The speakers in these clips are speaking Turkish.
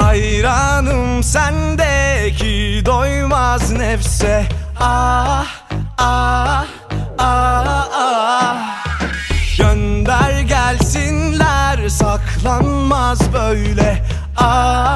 Hayranım sendeki doymaz nefse. Ah ah ah ah. Gönder gelsinler saklanmaz böyle. Ah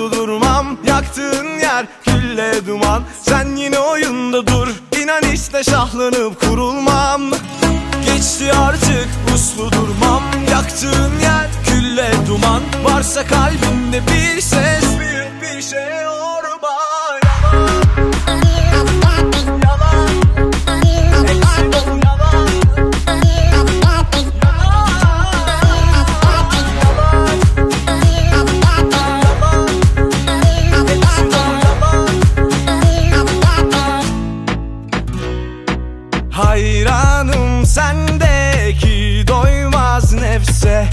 uslu durmam Yaktığın yer külle duman. Sen yine oyunda dur İnan işte şahlanıp kurulmam. Geçti artık uslu durmam Yaktığın yer külle duman. Varsa kalbinde bir ses Büyük bir şey Hayranım sendeki doymaz nefse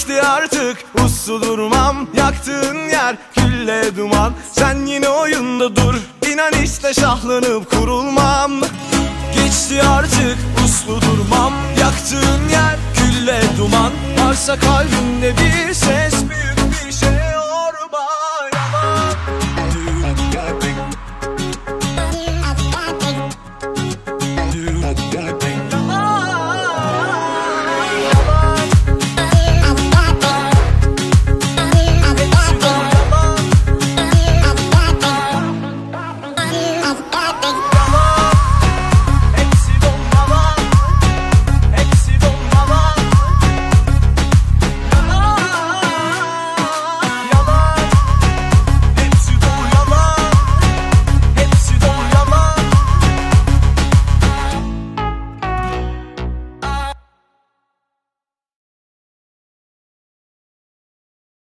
Geçti artık. Uslu durmam Yaktığın yer külle duman. Sen yine oyunda dur İnan işte şahlanıp kurulmam. Geçti artık uslu durmam. Yaktığın yer külle duman. Varsa kalbinde bir ses